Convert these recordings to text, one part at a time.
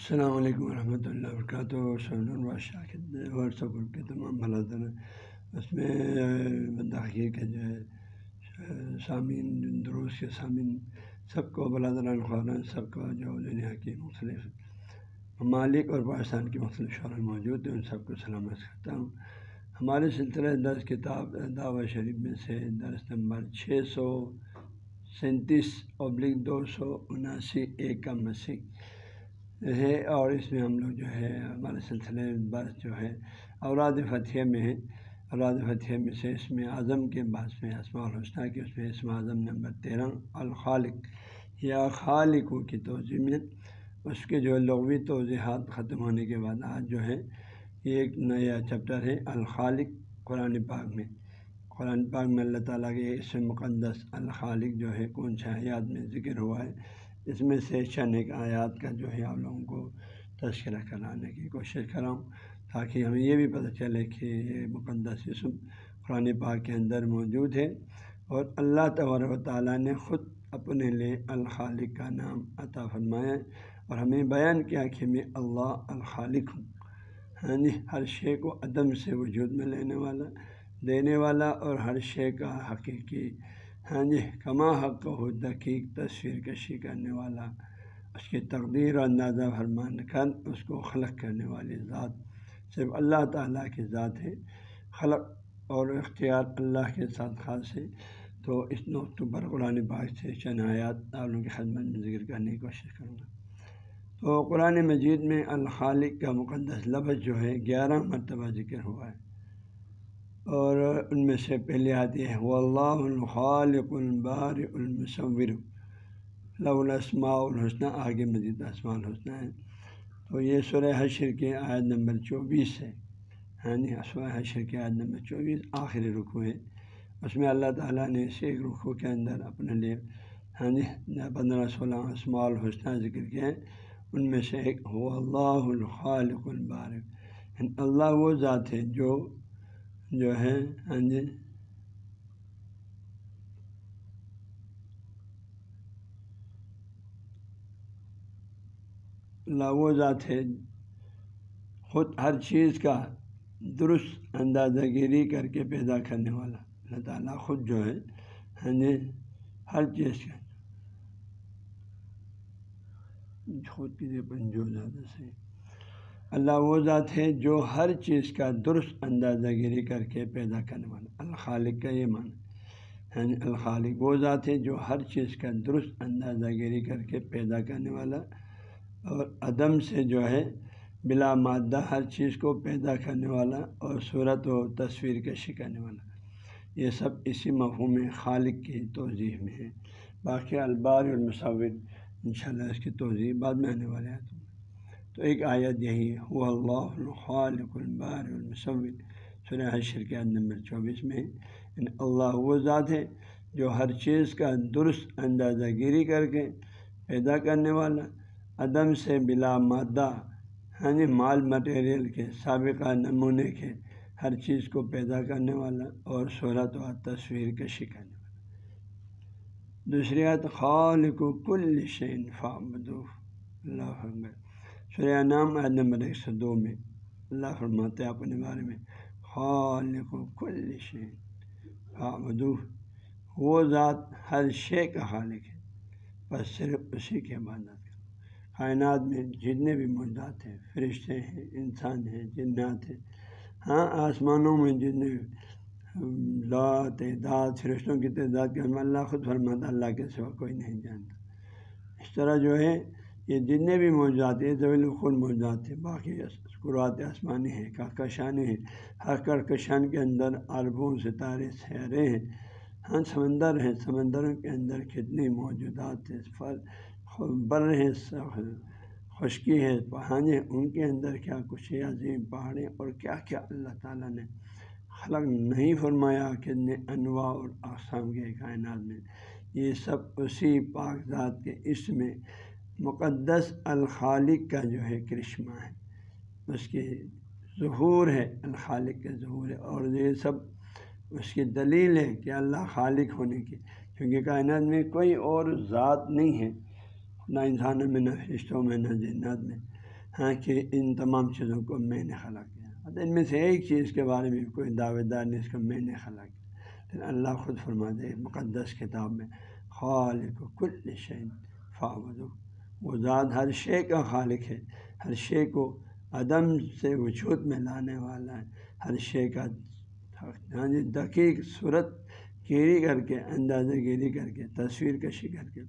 السلام علیکم ورحمۃ اللہ وبرکاتہ واٹسپ گروپ کے تمام بلادر اس میں بنداخیر کے جو ہے، سامعین دروس کے سامعین، سب کو بلادر الخوان سب کو جو دنیا کی مختلف ممالک اور پاکستان کی مختلف شعر موجود ہیں، ان سب کو سلامت کرتا ہوں۔ ہمارے سلسلے درس کتاب دعوت شریف میں سے درس نمبر چھ سو سینتیس ابلک دو سو اناسی، ایک کا مسیح۔ ہے اور اس میں ہم لوگ جو ہے ہمارے سلسلے برس جو ہے اوراد فتح میں ہے اوراد فتح میں سے اس میں اعظم کے بعد میں اسماع الحسنہ کی اس میں اسم اعظم نمبر تیرہ، الخالق۔ یا خالق کی توضیع میں اس کے جو لغوی توضیحات ختم ہونے کے بعد آج جو ہے یہ ایک نیا چیپٹر ہے، الخالق، قرآن پاک میں۔ قرآن پاک میں اللہ تعالیٰ کے اس مقدس الخالق جو ہے کون سا حیات میں ذکر ہوا ہے۔ اس میں سے اچھا چند ایک آیات کا جو ہے آپ لوگوں کو تذکرہ کرانے کی کوشش کراؤں تاکہ ہمیں یہ بھی پتہ چلے کہ یہ مقدس اسم قرآن پاک کے اندر موجود ہے اور اللہ تبار و تعالیٰ نے خود اپنے لیے الخالق کا نام عطا فرمایا اور ہمیں بیان کیا کہ میں اللہ الخالق ہوں۔ ہاں جی ہر شے کو عدم سے وجود میں لینے والا، دینے والا اور ہر شے کا حقیقی ہاں جی کما حق ہو، دقیق تصویر کشی کرنے والا، اس کی تقدیر اور اندازہ فرمان کر اس کو خلق کرنے والی ذات صرف اللہ تعالیٰ کی ذات ہے، خلق اور اختیار اللہ کے ساتھ خاص ہے۔ تو اس نقطوں پر قرآن پاک سے چنایات عالم کی خدمت میں ذکر کرنے کی کوشش کروں گا۔ تو قرآن مجید میں الخالق کا مقدس لفظ جو ہے، گیارہ مرتبہ ذکر ہوا ہے۔ اور ان میں سے پہلے آتی ہے وہ اللہ الخالق البار المصور۔ الاسماء الحسنہ آگے مزید اسماء الحسنہ ہے تو یہ سورہ حشر کے عائد نمبر چوبیس ہے۔ ہاں جی سورہ حشر کے عائد نمبر چوبیس آخری رخو ہے۔ اس میں اللہ تعالیٰ نے اس ایک رخو کے اندر اپنے لیے ہاں جی پندرہ سولہ اسماء الحسنہ ذکر کیا ہے ان میں سے ایک ہو اللہ الخالق البارک یعنی اللہ وہ ذات ہے جو جو ہے ہاں جی۔ لاو ذات ہے۔ خود ہر چیز کا درست اندازہ گیری کر کے پیدا کرنے والا۔ اللہ تعالیٰ خود جو ہے ہاں جی ہر چیز کا۔ خود کی جو زیادہ صحیح۔ اللہ وہ ذات ہے جو ہر چیز کا درست اندازہ گیری کر کے پیدا کرنے والا الخالق کا یہ معنی یعنی الخالق وہ ذات ہے جو ہر چیز کا درست اندازہ گیری کر کے پیدا کرنے والا اور عدم سے جو ہے، بلا مادہ ہر چیز کو پیدا کرنے والا اور صورت و تصویر کشی کرنے والا یہ سب اسی مفہوم خالق کی توضیح میں ہے۔ باقی البار المصور ان شاء اللہ اس کی توضیح بعد میں آنے والے ہیں تو ایک آیت یہی ہے وہ اللہ الخالق البار المصور سورہ حشر کے نمبر چوبیس میں یعنی اللہ وہ ذات ہے جو ہر چیز کا درست اندازہ گیری کر کے پیدا کرنے والا، عدم سے بلا مادہ یعنی مال مٹیریل کے سابقہ نمونے کے ہر چیز کو پیدا کرنے والا اور صورت و تصویر کشی کرنے والا۔ دوسری خالق و کل شین فامدو اللہ سورہ نام عید نمبر ایک سو دو میں اللہ فرماتے ہیں اپنے بارے میں، خالق و کل شین خامدو وہ ذات ہر شے کا خالق ہے، بس صرف اسی کے عبادت کرو۔ کائنات میں جتنے بھی موجودات ہیں، فرشتے ہیں، انسان ہیں، جنات ہیں ہاں آسمانوں میں جتنے لا تعداد، فرشتوں کی تعداد کے اللہ خود فرماتا اللہ کے سوا کوئی نہیں جانتا۔ اس طرح جو ہے یہ جتنے بھی موجود ہیں طویل خود موجود ہیں، باقی قرآت آسمانی ہیں، کہکشانی ہیں، ہر کہکشان کے اندر اربوں ستارے، سیارے ہیں ہاں سمندر ہیں، سمندروں کے اندر کتنے موجودات ہیں بر ہیں خشکی ہے پہانے ان کے اندر کیا کچھ عظیم پہاڑیں اور کیا کیا اللہ تعالیٰ نے خلق نہیں فرمایا کتنے انواع اور اقسام کے کائنات میں، یہ سب اسی پاک ذات کے اس میں مقدس الخالق کا جو ہے کرشمہ ہے، اس کی ظہور ہے، الخالق کا ظہور ہے۔ اور یہ سب اس کی دلیل ہے کہ اللہ خالق ہونے کی کیونکہ کائنات میں کوئی اور ذات نہیں ہے، نہ انسانوں میں، نہ رشتوں میں، نہ جنات میں۔ ہاں کہ ان تمام چیزوں کو میں نے خلا کیا۔ ان میں سے ایک چیز کے بارے میں کوئی دعوے دار نہیں، اس کو میں نے خلا کیا۔ لیکن اللہ خود فرما دے مقدس کتاب میں، خالق کل شعین فاود وہ ذات ہر شے کا خالق ہے۔ ہر شے کو عدم سے وجود میں لانے والا ہے۔ ہر شے کا یعنی دقیق صورت گیری کر کے، اندازہ گیری کر کے، تصویر کشی کر کے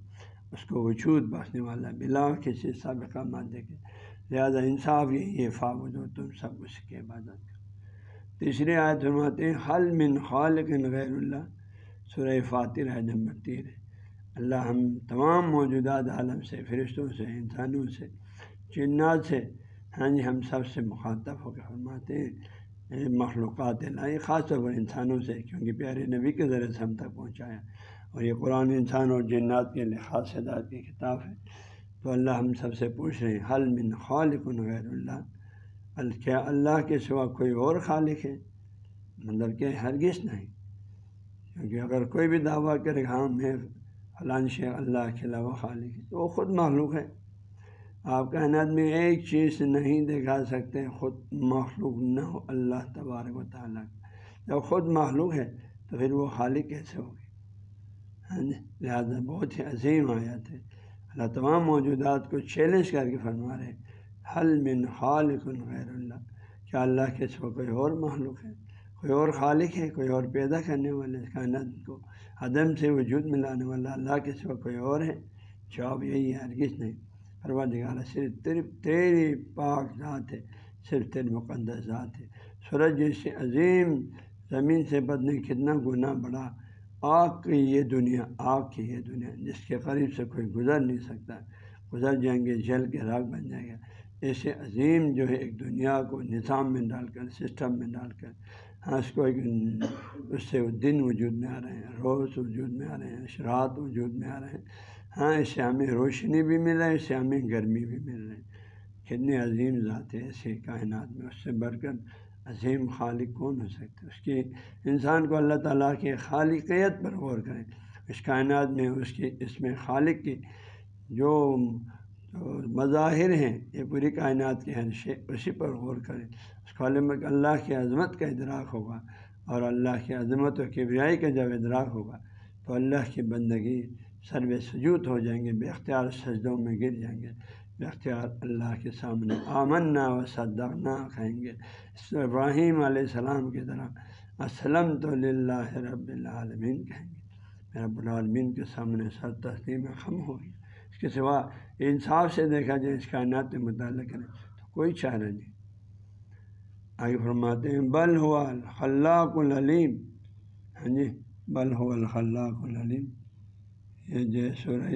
اس کو وجود بخشنے والا بلا کسی سابقہ مادے کے۔ لہٰذا انصاف یہی ہے فاود و تم سب اس کی عبادت کرو۔ تیسری آیت فرماتے ہیں، حل من خالق غیر اللہ۔ سورہ فاتر ہے، نمبر تیر ہے۔ اللہ ہم تمام موجودات عالم سے، فرشتوں سے، انسانوں سے، جنات سے ہاں جی ہم سب سے مخاطب ہو کے فرماتے ہیں مخلوقات اللہ خاص طور پر انسانوں سے، کیونکہ پیارے نبی کے ذریعے سے ہم تک پہنچایا۔ اور یہ قرآن انسان اور جنات کے لیے خاص ہدایت کی کتاب ہے۔ تو اللہ ہم سب سے پوچھ رہے ہیں حل من خالق غیر اللہ؟ کیا اللہ کے سوا کوئی اور خالق ہے؟ مطلب کہ ہرگز نہیں، کیونکہ اگر کوئی بھی دعویٰ کرے ہاں میں فلان شیخ اللہ کے علاوہ خالق ہے۔ وہ خود معلوم ہے۔ آپ کائنات میں ایک چیز نہیں دکھا سکتے، خود مخلوق نہ ہو، اللہ تبارک و تعالیٰ۔ جب خود مخلوق ہے تو پھر وہ خالق کیسے ہوگی؟ ہاں جی لہٰذا بہت ہی عظیم آیات ہے۔ اللہ تمام موجودات کو چیلنج کر کے فرما رہے حل من خالق غیر اللہ۔ کیا اللہ کے سو کوئی اور مخلوق ہے؟ کوئی اور خالق ہے؟ کوئی اور پیدا کرنے والے کائنات کو عدم سے وجود ملانے والا اللہ کے سوا کوئی اور ہے؟ جواب یہی ہے، ہرگز نہیں۔ پروردگار صرف تیری تیری پاک ذات ہے، صرف تیری مقدس ذات ہے۔ سورج جیسے عظیم زمین سے بدنے کتنا گناہ بڑا، آگ کی یہ دنیا، آگ کی یہ دنیا، جس کے قریب سے کوئی گزر نہیں سکتا۔ گزر جائیں گے جل کے راگ بن جائے گا ایسے عظیم جو ہے، ایک دنیا کو نظام میں ڈال کر سسٹم میں ڈال کر ہاں اس کو ایک اس سے دن وجود میں آ رہے ہیں، روز وجود میں آ رہے ہیں اشرات وجود میں آ رہے ہیں۔ ہاں اس سے ہمیں روشنی بھی مل رہا ہے، اس سے ہمیں گرمی بھی مل رہی ہے۔ کتنی عظیم ذات ہے ایسے کائنات میں، اس سے بڑھ کر عظیم خالق کون ہو سکتا ہے؟ اس کی انسان کو اللہ تعالیٰ کی خالقیت پر غور کریں۔ اس کائنات میں، اس کی، اس میں خالق کی جو اور مظاہر ہیں، یہ پوری کائنات کے شے اسی پر غور کریں۔ اس خالم میں اللہ کی عظمت کا ادراک ہوگا اور اللہ کی عظمت و کبریائی کا جب ادراک ہوگا تو اللہ کی بندگی سرو سجود ہو جائیں گے، بے اختیار سجدوں میں گر جائیں گے۔ بے اختیار اللہ کے سامنے آمن و صدقنا کہیں گے۔ ابراہیم علیہ السلام کی طرح اسلم تو اللہ رب العالمین کہیں گے۔ رب العالمین کے سامنے سر تسلیم خم ہوگی کے سوا انصاف سے دیکھا جائے، اس کائنات میں مطالعہ کریں تو کوئی چارہ نہیں آگے فرماتے ہیں، بل ہوا الخلاق العلیم۔ ہاں جی بل ہوا الخلاق العلیم۔ یہ جو سورہ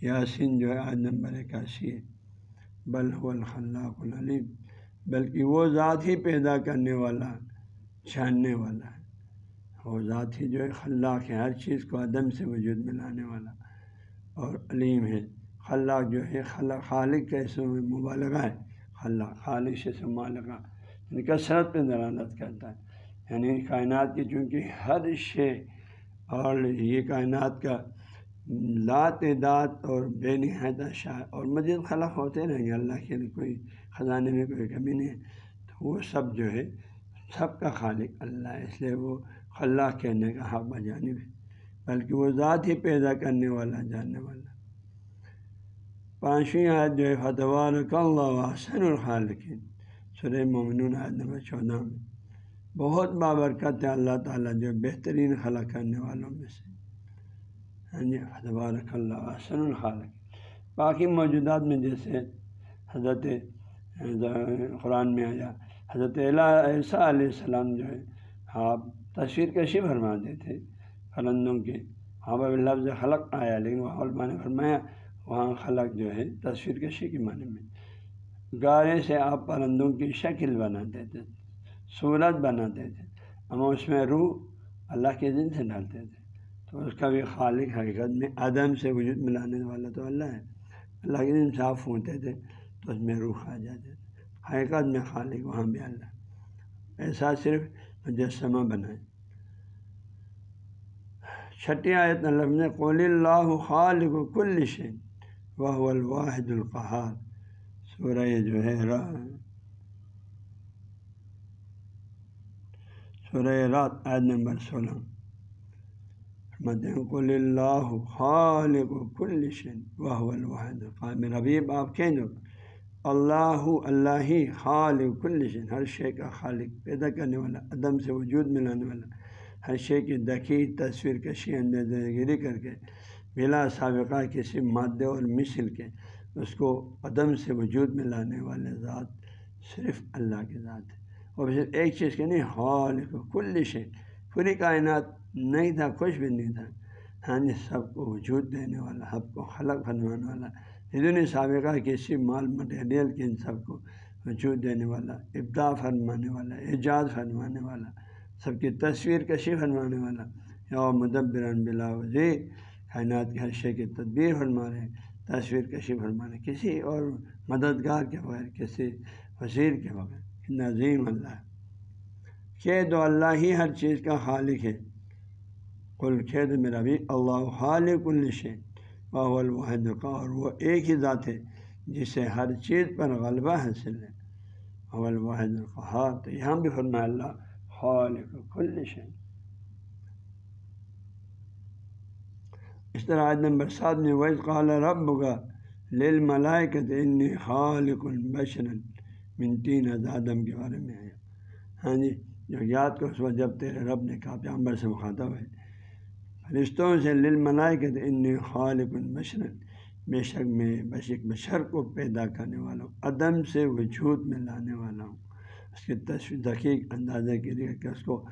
یاسین جو ہے آج نمبر اکاسی ہے۔ بل الخلاق العلیم۔ بلکہ وہ ذات ہی پیدا کرنے والا جاننے والا۔ ہے وہ ذات ہی جو ہے، خلاق ہے، ہر چیز کو عدم سے وجود میں لانے والا۔ اور علیم ہے خلاق جو ہے خلا خالق کے میں مبالغہ ہے۔ خلا خالق سے مبالغہ۔ یعنی کثرت پہ دلالت کرتا ہے۔ یعنی کائنات کی چونکہ ہر شے اور یہ کائنات کا تعداد اور بے نہایت شاہ اور مزید خلق ہوتے رہیں گے۔ اللہ کے لیے کوئی خزانے میں کوئی کمی نہیں ہے۔ تو وہ سب جو ہے، سب کا خالق اللہ ہے۔ اس لیے وہ خلا کہنے کا حق بجانب ہے۔ بلکہ وہ ذات ہی پیدا کرنے والا، جاننے والا۔ پانچویں آیت جو ہے فتح اللہ حسن الخالقین۔ سر مومن عید نمبر چودہ میں۔ بہت بابرکت ہے اللہ تعالیٰ جو بہترین خلا کرنے والوں میں سے۔ ہاں جی حضبارک اللہ حسن الخالق باقی موجودات میں جیسے حضرت، قرآن میں آیا، حضرت عیسیٰ علیہ السلام جو ہے، آپ تصویر کشی فرماتے تھے پرندوں کے۔ ہاں لفظ خلق آیا، لیکن وہ علماء فرمایا، وہاں خلق جو ہے، تصویر کشی کے معنی میں۔ گارے سے آپ پرندوں کی شکل بناتے تھے، صورت بناتے تھے ہم اس میں روح اللہ کے دن سے ڈالتے تھے۔ تو اس کا بھی خالق حقیقت میں عدم سے وجود ملانے والا تو اللہ ہے۔ اللہ کے دن صاف ہوتے تھے، تو اس میں روح آ جاتے تھے۔ حقیقت میں خالق وہاں بھی اللہ۔ ایسا صرف مجسمہ بنائے۔ چھٹی آیت اللہ نے قول اللہ خالق و کل شین وہ الواحد القحار سورہ جو ہے سورہ رات عید نمبر سولہ۔ کل اللہ خالق کل شن واہ الواحد ربیب آپ کہیں دو اللہ اللہ خالق کل شن ہر شے کا خالق پیدا کرنے والا، عدم سے وجود ملانے والا۔ ہر شے کی دقی تصویر کشی اندر گیری کر کے، بلا سابقہ کسی مادے اور مثل کے، اس کو عدم سے وجود میں لانے والے ذات صرف اللہ کے ذات ہے۔ اور صرف ایک چیز کے نہیں، خالق کل شے، پوری کائنات نہیں تھا، کچھ بھی نہیں تھا۔ ہاں جی سب کو وجود دینے والا سب کو خلق فرمانے والا بدون سابقہ کسی مال مٹیریل کے ان سب کو وجود دینے والا ابدا فرمانے والا اعجاز فرمانے والا سب کی تصویر کشی فرمانے والا۔ یا مدبر بلا وزیر کائنات کے ہر شے کی تدبیر فرما رہے تصویر کشی فرما رہے کسی اور مددگار کے بغیر، کسی وزیر کے بغیر نظیم اللہ۔ کہ دو اللہ ہی ہر چیز کا خالق ہے۔ کل کھیت میرا بھی اللہ خالق الشین باول الواحد کا اور وہ ایک ہی ذات ہے، جسے ہر چیز پر غلبہ حاصل ہے۔ اول واحد القحار تو یہاں بھی فرمایا اللہ خالق کل شین اس طرح آج نمبر سات میں ویز قال رب کا لیل ملائکت ان خالق البشر من تین آدم کے بارے میں آیا۔ ہاں جی جو یاد کو اس وقت جب تیرے رب نے کہا پیامبر سے مخاطب ہے رشتوں سے لل منائے کہ ان خالق البشر بے شک میں بشک بشر کو پیدا کرنے والا ہوں عدم سے وجود میں لانے والا ہوں۔ اس کی تصویر دقیق اندازے کے لیے کہ اس کو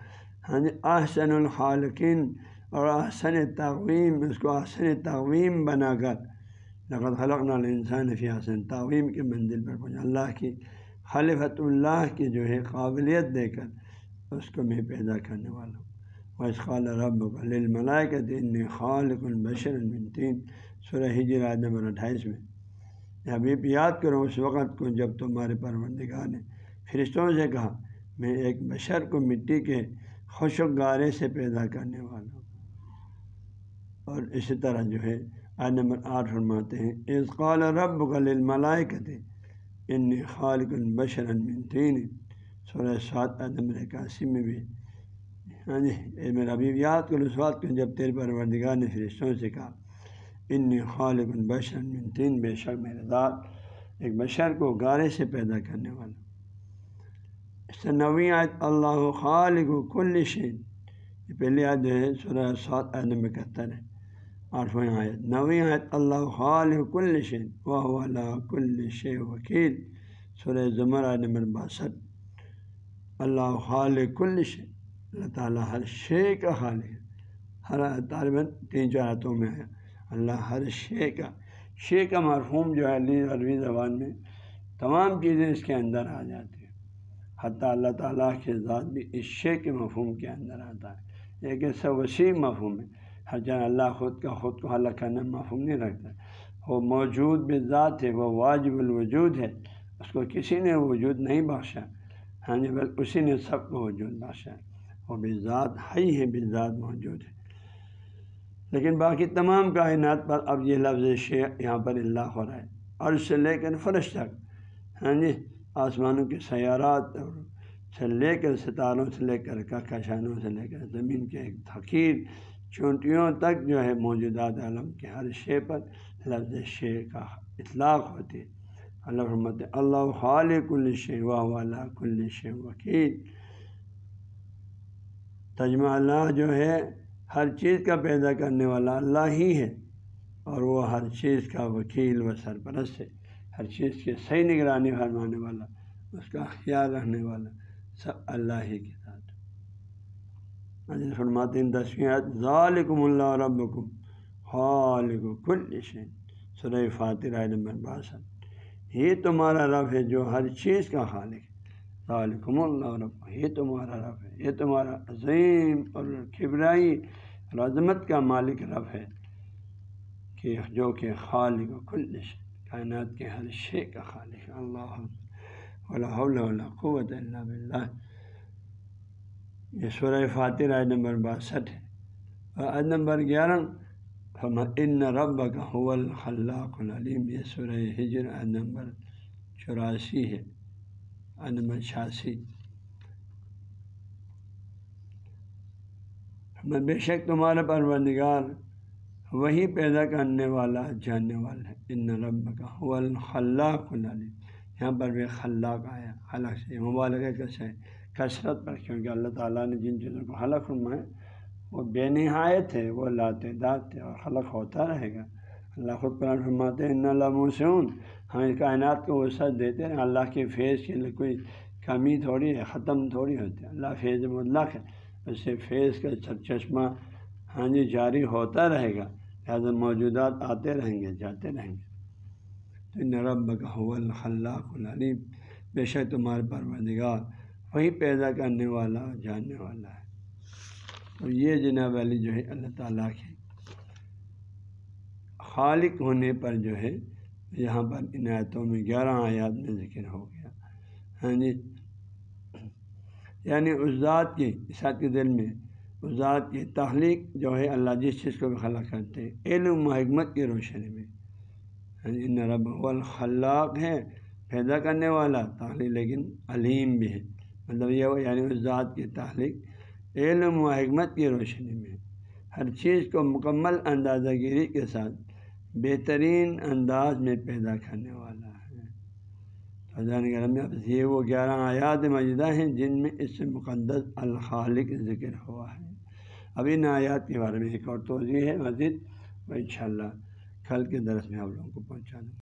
ہاں جی احسن الخالقین اور احسن تعویم اس کو احسن تعویم بنا کر لقت خلق نال انسان فی حسن تعویم کی منزل پر پہنچا۔ اللہ کی خالفت اللہ کی جو ہے قابلیت دے کر اس کو میں پیدا کرنے والا ہوں۔ ویس خال رب ملائے کا دن خالق البشر المنتین سورہ ہجر آج نمبر اٹھائیس میں۔ ابھی یاد کرو اس وقت کو جب تمہارے پروردگار نے فرشتوں سے کہا، میں ایک بشر کو مٹی کے خوشک گارے سے پیدا کرنے والا ہوں۔ اور اسی طرح جو ہے آج نمبر آٹھ فرماتے ہیں اس قال رب کل ملائے کہتے ان خالق البشر المنتین سورہ سات نمبر اکاسی میں بھی ہاں جی میرا ابھی یاد کو رسوات کو جب تیرے پروردگار نے فرشتوں سے کہا ان خالق البشر من بے شک میرے ذات ایک بشر کو گارے سے پیدا کرنے والا اس سے نویں آیت اللہ خالق کل شین یہ پہلی آیت جو ہے، سورہ سات آیت میں اکہتر ہے۔ آٹھویں آیت نویں آیت اللہ خالق کل شین واہ اللہ کل شے وکیل۔ سورہ زمر آیت نمبر باسٹھ۔ اللہ خالق کل شین اللہ تعالیٰ ہر شے کا خالق ہر طالباً تین چار ہاتھوں میں ہے اللہ ہر شے کا شے کا مرحوم جو ہے، علی عربی زبان میں تمام چیزیں اس کے اندر آ جاتی ہیں۔ حتیٰ اللہ تعالیٰ کے ذات بھی اس شے کے مفہوم کے اندر آتا ہے۔ ایک ایسا وسیع مفہوم ہے۔ ہر جان اللہ خود کا خود کو حل کرنا مفہوم نہیں رکھتا۔ وہ موجود بھی ذات ہے، وہ واجب الوجود ہے۔ اس کو کسی نے وجود نہیں بخشا۔ ہاں جی بل اسی نے سب کو وجود بخشا۔ وہ بھی ذات ہی ہے، بھی ذات موجود ہے۔ لیکن باقی تمام کائنات پر اب یہ لفظ شے یہاں پر اللہ ہو رہا ہے۔ عرض سے لے کر فرش تک ہاں جی آسمانوں کے سیارات اور سے لے کر ستاروں سے لے کر کہکشانوں سے لے کر زمین کے ایک حقیر چونٹیوں تک جو ہے موجودات عالم کے ہر شے پر لفظ شے کا اطلاق ہوتی ہے۔ اللہ رحمت اللہ خالق کل شے والا کل شے وکیل۔ تجمہ اللہ جو ہے ہر چیز کا پیدا کرنے والا اللہ ہی ہے اور وہ ہر چیز کا وکیل و سرپرست ہے۔ ہر چیز کی صحیح نگرانی فرمانے والا، اس کا خیال رکھنے والا سب اللہ ہی کے ساتھ۔ ہاں جی، فرماتین دسویں ظالکم اللہ ربکم خالق کل شین سرح فاتر نمبر باسٹھ۔ یہ تمہارا رب ہے جو ہر چیز کا خالق ہے۔ ذالکم اللہ رب، یہ تمہارا رب ہے۔ یہ تمہارا عظیم اور کبرائی اور عظمت کا مالک رب ہے کہ جو کہ خالق و کلش کائنات کے ہر شے کا خالق اللہ اللہ قوت اللہ بلّہ یہ سورہ فاتر آئے نمبر باسٹھ ہے۔ اور عید نمبر گیارہ ان رب کا حول الخلاق العلیم یہ سورہ ہجر عید نمبر چوراسی ہے۔ نمبر چھیاسی۔ میں بے شک تمہارا پروردگار وہی پیدا کرنے والا جاننے والا ہے۔ ان رب کا الخلاق العلیم۔ یہاں پر بھی خلاق آیا خلق سے مبالغ کیسے ہے کثرت پر، کیونکہ اللہ تعالیٰ نے جن چیزوں کو خلق فرمایا، وہ بے نہایت ہے، وہ لاتعداد تھے اور خلق ہوتا رہے گا۔ اللہ خود قرآن فرماتے ہیں ان اللہ مسون ہم اس کائنات کو وسعت دیتے ہیں اللہ کے فیض کے لیے کوئی کمی تھوڑی ہے، ختم تھوڑی ہوتی ہے۔ اللہ فیض مطلق ہے، اس سے فیض کا چشمہ ہاں جی جاری ہوتا رہے گا۔ لہٰذا موجودات آتے رہیں گے، جاتے رہیں گے۔ تو ان رب کا الخلاق العلیم، بے شک تمہارے پروردگار وہی پیدا کرنے والا جاننے والا ہے۔ تو یہ جناب علی جو ہے، اللہ تعالیٰ کے خالق ہونے پر جو ہے، یہاں پر عنایتوں میں گیارہ آیات میں ذکر ہو گیا۔ ہاں جی یعنی اس ذات کی ذات کے دل میں ذات کی تخلیق جو ہے اللہ جس چیز کو بھی خلا کرتے ہیں۔ علم و حکمت کی روشنی میں۔ ہاں جی رب الخلاق ہے پیدا کرنے والا، تخلیق لیکن علیم بھی ہے۔ مطلب یہ یعنی اس ذات کی تخلیق۔ علم و حکمت کی روشنی میں۔ ہر چیز کو مکمل اندازہ گیری کے ساتھ بہترین انداز میں پیدا کرنے والا۔ ہے گرم یہ وہ گیارہ آیات مجدہ ہیں جن میں اس سے مقدس الخالق ذکر ہوا ہے۔ ابھی ان آیات کے بارے میں ایک اور توضیع ہے، مزید ان شاء اللہ کل کے درس میں آپ لوگوں کو پہنچا دوں۔